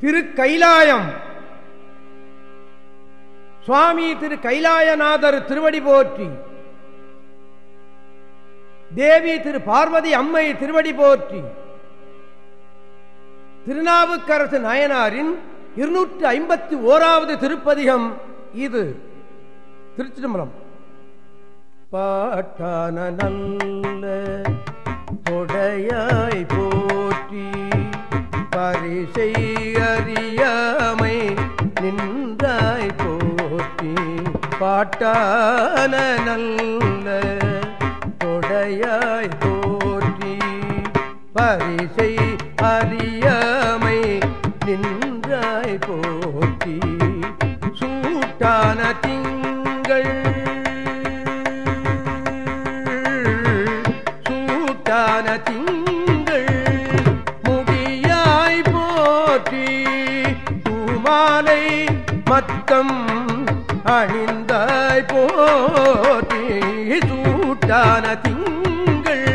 திரு கைலாயம் சுவாமி திரு கைலாயநாதர் திருவடி போற்றி. தேவி திரு பார்வதி அம்மை திருவடி போற்றி. திருநாவுக்கரசு நாயனாரின் இருநூற்றி ஐம்பத்தி ஓராவது திருப்பதிகம் இது. திருச்சிதம்பரம் பாட்டான நல்ல கொடையாய் போற்றி. பரிசை அறியாமை நின்றாய் போற்றி. பாட்டான நல்ல கொடையாய் போற்றி. பரிசை அறியாமை அணிந்தாய் போட்டி சூட்டான திங்கள்.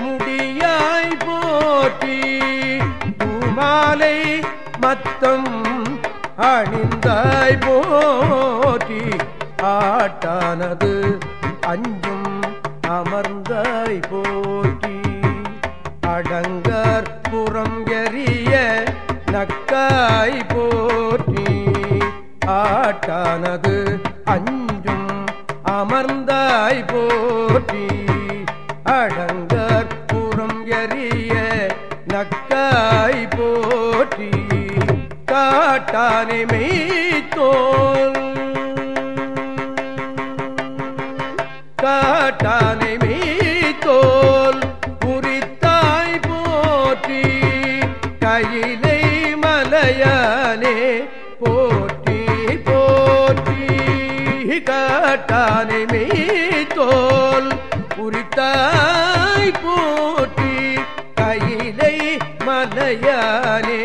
முடியாய் போட்டி பூமாலை மத்தம் அணிந்தாய் போட்டி ஆட்டானது அஞ்சும் அமர்ந்தாய் போற்றி ஆட்டானது அஞ்சும் அமர்ந்தாய் போற்றி அடங்கற் புறம் எறிய நக்காய் போற்றி காட்டானை மெய்த்தோல். காட்டானை மெய்த்தோல். காட்டானை மெய்த்தோல் குறித்தாய் போற்றி கையிலை மலையானே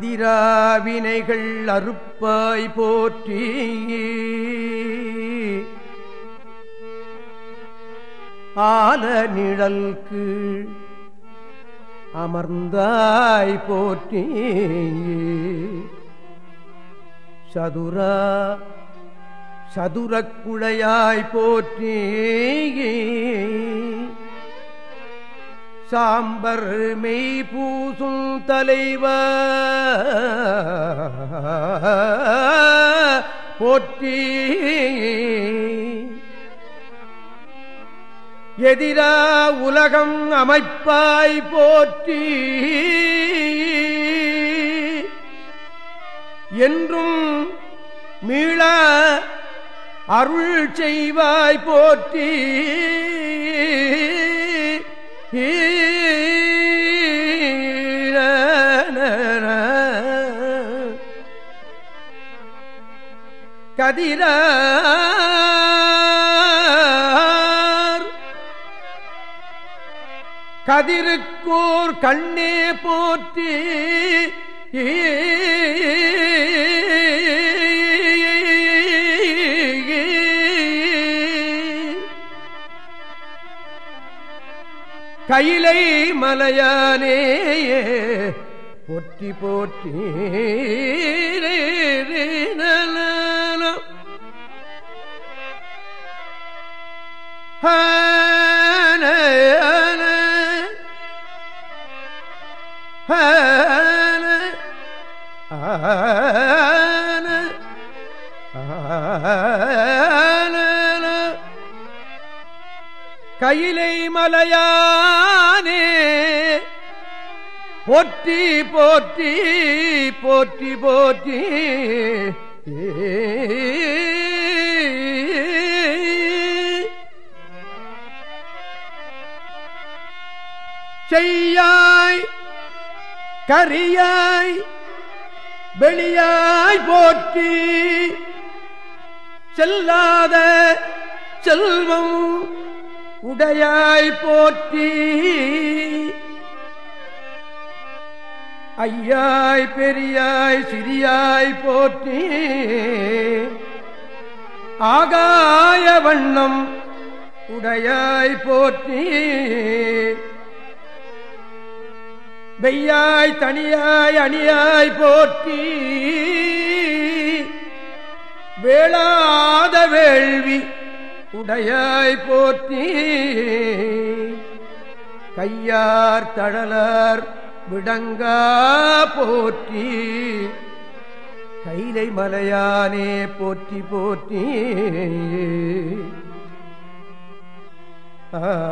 அதிராவினைகள் அறுப்பாய் போற்றி. ஆல நிழல்கு அமர்ந்தாய் போற்றி. சதுரா சதுரக்குழையாய் போற்றி. சாம்பர் மெய் பூசும் தலைவ போற்றி. எதிரா உலகம் அமைப்பாய் போற்றி. என்றும் மீள அருள் செய்வாய் போற்றி. கதிரார். கதிருக்கோர் கண்ணே போற்றி. கையிலை மலையானே பொற்றி போற்றி கயிலை மலையா போற்றி போற்றி போற்றி போற்றி. செய்யாய் கரியாய் வெளியாய் போற்றி. செல்லாத செல்வம் உடையாய் போற்றி. ஐயாய் பெரியாய் சிறியாய் போற்றி. ஆகாய வண்ணம் உடையாய் போற்றி. வெய்யாய் தனியாய் அணியாய் போற்றி. வேளாத வேள்வி உடையாய் போற்றி. கையார் தழலார் விடங்கா போற்றி. கைலை மலையானே போற்றி போற்றி. ஆ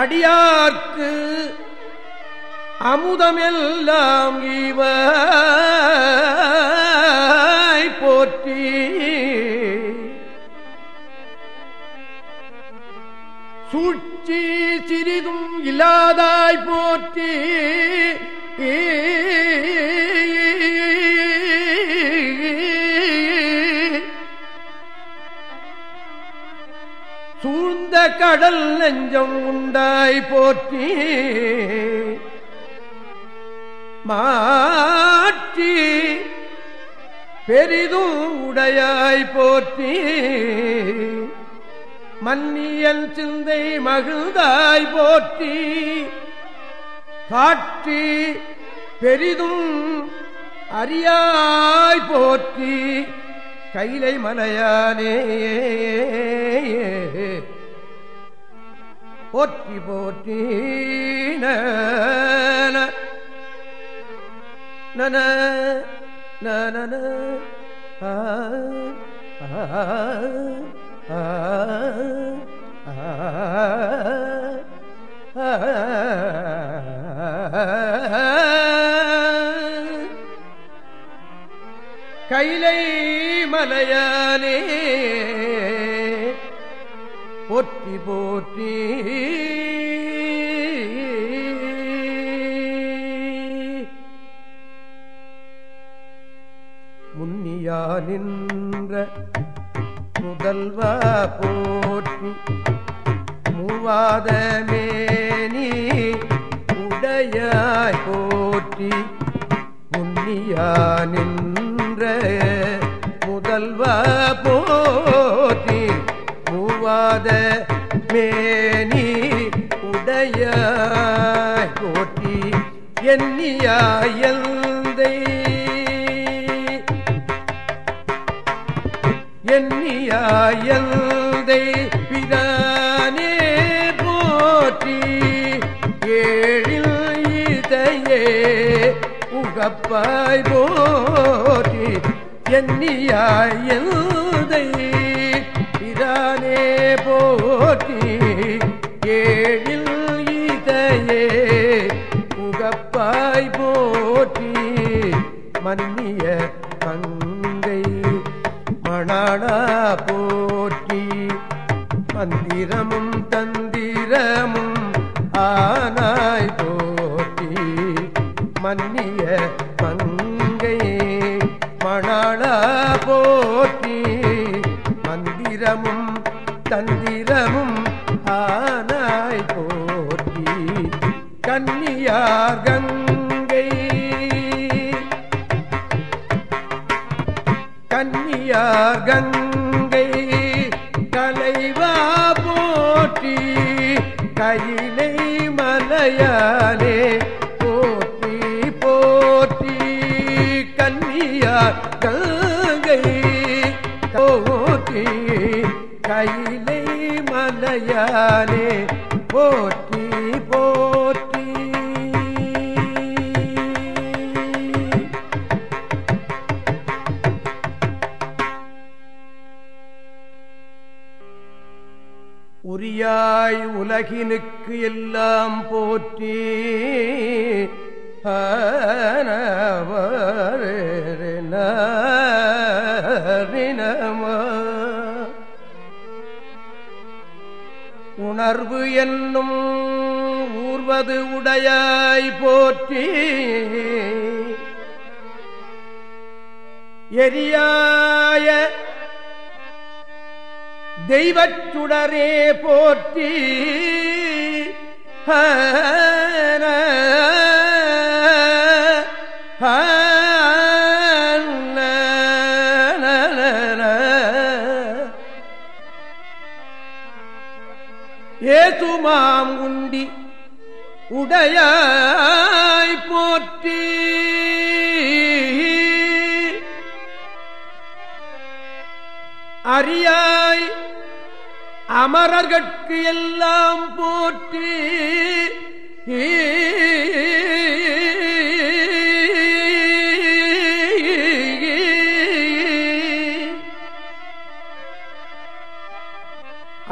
அடியார்க்கு அமுதமெல்லாம் இவ போற்றி. சூழ்ச்சி சிறிதும் இல்லாதாய் போற்றி. ஏ கடல் நெஞ்சம் உண்டாய் போற்றி. மாற்றி பெரிதும் உடையாய் போற்றி. மன்னியல் சிந்தை மகிழ்ந்தாய் போற்றி. காற்றி பெரிதும் அறியாய் போற்றி. கைலை மலையானே. போற்றி போற்றி நன நன கைலை மலையானே போற்றி போற்றி. முன்னியா நின்ற முதல்வா போற்றி. மூவாத மேனி உடையாய் போற்றி. முன்னியா நின்ற முதல்வா போ மூவாத மேனி உடைய போற்றி எண்ணியாயந்தை எண்ணியாயந்தை பிதானே போற்றி ஏழில் இதையே உகப்பாய் போற்றி எண்ணியாயல்தை மணிய மங்கை மணாடா போற்றி மந்திரமும் தந்திரமும் ஆனாய் போற்றி. மன்னிய மங்கை மணாடா போற்றி மந்திரமும் தந்திரமும் ஆனாய் போற்றி. கன்னியார் கங்கை கங்கை கலைவா போற்றி கையிலை மலையாலே போற்றி போற்றி. கன்னியார் கங்கை போற்றி கையிலை மலையாலே போற்றி. போற்றி உலகினுக்கு எல்லாம் போற்றி உணர்வு என்னும் ஊர்வது உடையாய் போற்றி எரியாய தெய்வச்சுடரே போற்றி. ஏதுமாம் உண்டி உடையாய் போற்றி. அறியாய் அமரர்கட்கு எல்லாம் போற்றி.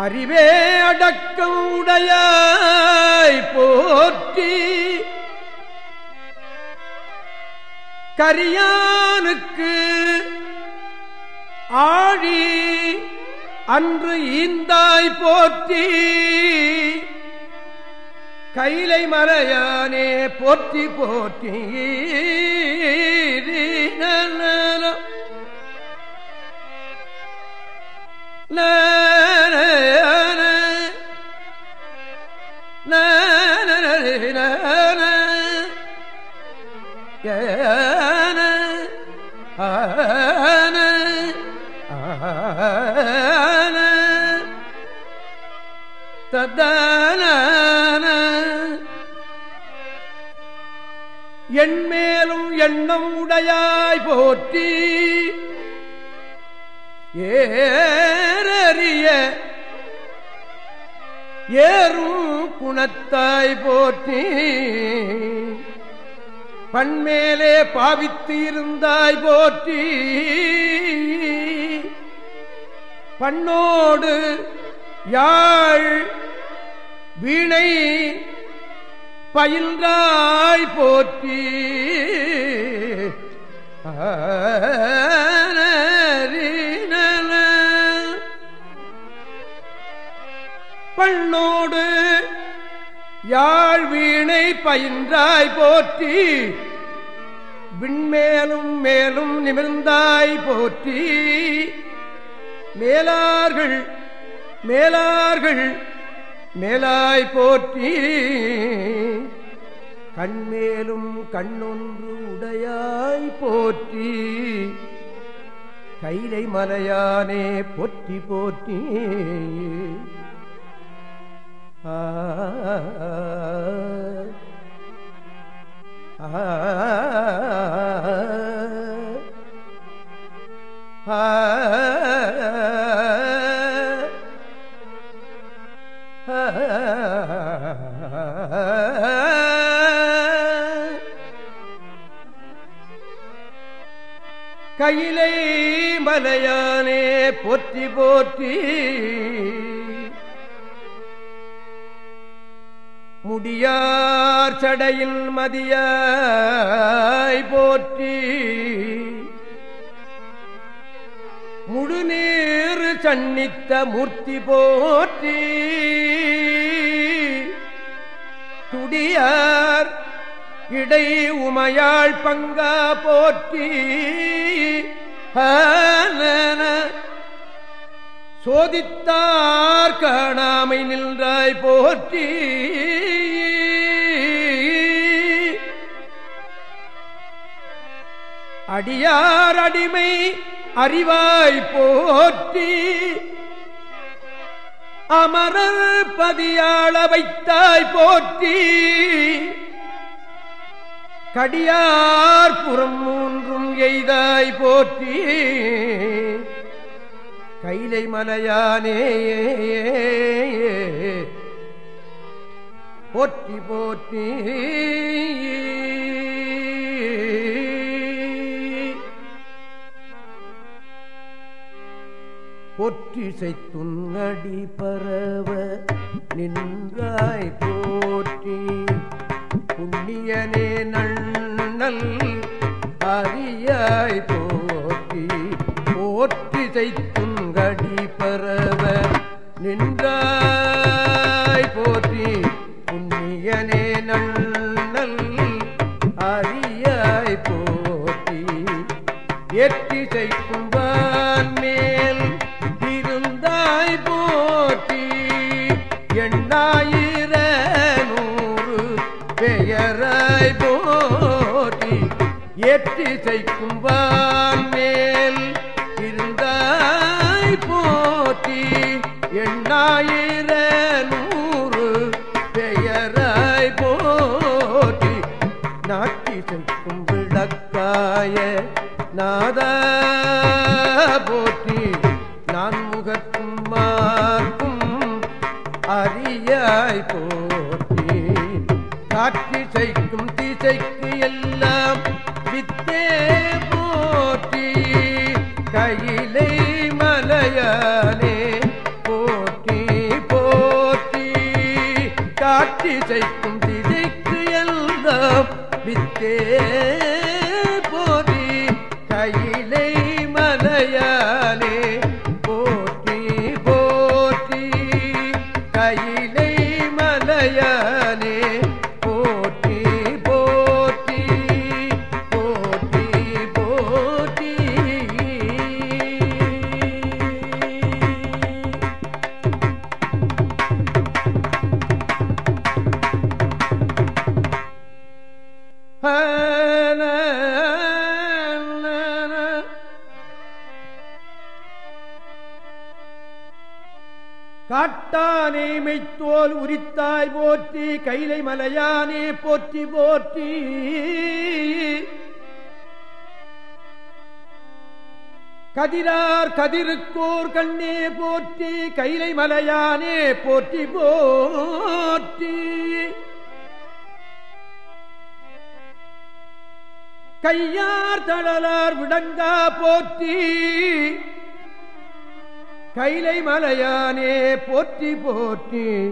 அறிவே அடக்கம் உடையாய் போற்றி. கரியானுக்கு ஆழி அன்று ஈந்தாய் போற்றி. கைலை மறையானே போற்றி போற்றி. ததன எண்ணம் உடையாய் போற்றி. ஏறிய ஏறும் குணத்தாய் போற்றி. பண்மேலே பாவித்து இருந்தாய் போற்றி. பண்ணோடு யாழ் வீணை பயின்றாய் போற்றி. பண்ணோடு யாழ் வீணை பயின்றாய் போற்றி. விண்மேலும் மேலும் நிமிர்ந்தாய் போற்றி. மேலார்கள் மேலார்கள் மேலாய் போற்றி. கண்மேலும் கண்ணொன்று உடையாய் போற்றி. கைலை மலையானே போற்றி போற்றி. ஆ கையிலை மலையானே போற்றி போற்றி. முடியார் சடையில் மதியாய் போற்றி. முழுநீர் சன்னித்த மூர்த்தி போற்றி. துடியார் இடை உமையாள் பங்கா போற்றி. சோதித்தார் காணாமை நின்றாய் போற்றி. அடியார் அடிமை அறிவாய் போற்றி. அமரர் பதியாள வைத்தாய் போற்றி. கடியார் புறம் மூன்றும் எய்தாய் போற்றி. கைலை மலையானே போற்றி போற்றி. பொற்றிசை துன்னடி பரவ நின்றாய் போற்றி. புண்ணியனே நண்ணல் அரியாய் போற்றி போற்றிசை துங்கடி பரவ நின்றாய் போற்றி புண்ணியனே நண்ணல் அரியாய் போற்றி. எட்டி கும்பான் மேல் இருந்தாய் போற்றி. எண்ணாயிர திசைக்கும் மேல் இருந்தாய் போற்றி. எண்ணாயிர நூறு பெயராய் போற்றி. நாட்டிசைக்கும் விளக்காய நாத போற்றி. நான் முகத்தும் மார்க்கும் அரியாய் போற்றி. காற்றிசைக்கும் திசைக்கு எல்லாம் வித்தே போற்றி கையிலை மலையானே போற்றி போற்றி. காற்றிசைக்கும் திசைக்கு எல்லாம் வித்தே மெய்த்தோல் உரித்தாய் போற்றி கைலை மலையானே போற்றி போற்றி. கதிரார் கதிருக்கோர் கண்ணே போற்றி கைலை மலையானே போற்றி போற்றி. கையார் தளலார் விடங்கா போற்றி. கைலை மலையானே போற்றி போற்றி.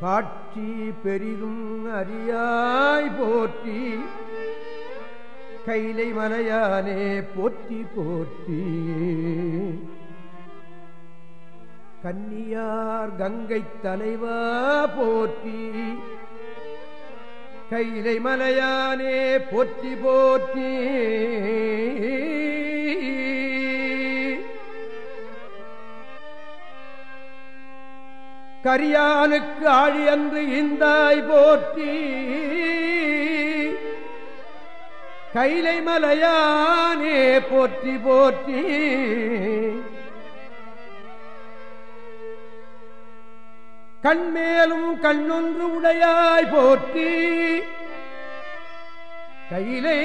காட்சி பெரிதும் அறியாய் போற்றி. கைலை மலையானே போற்றி போற்றி. கன்னியார் கங்கை தலைவா போற்றி. கைலை மலையானே போற்றி போற்றி. கரியானுக்கு ஆழி அன்று இந்தாய் போற்றி. கைலை மலையானே போற்றி போற்றி. கண்மேலும் கண்ணொன்று உடையாய் போற்றி. கையிலே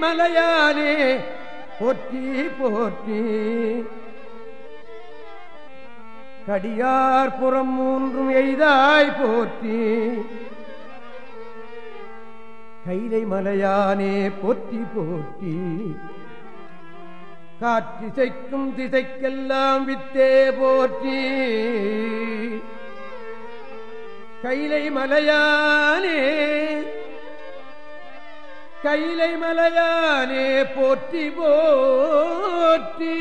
மலையானே போற்றி போற்றி. கடியார் புறம் மூன்றும் எய்தாய் போற்றி. கைலை மலையானே போற்றி போற்றி. காற்றிசைக்கும் திசைக்கெல்லாம் வித்தே போற்றி. கைலை மலையானே கைலை மலையானே போற்றி போற்றி.